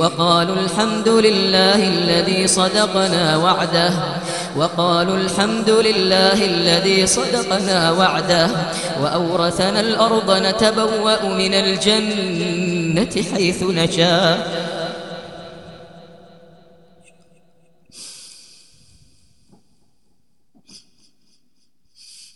وقالوا الحمد لله الذي صدقنا وعده. وقالوا الحمد لله الذي صدقنا وعده. وأورثنا الأرض نتبوأ من الجنة حيث نشاء.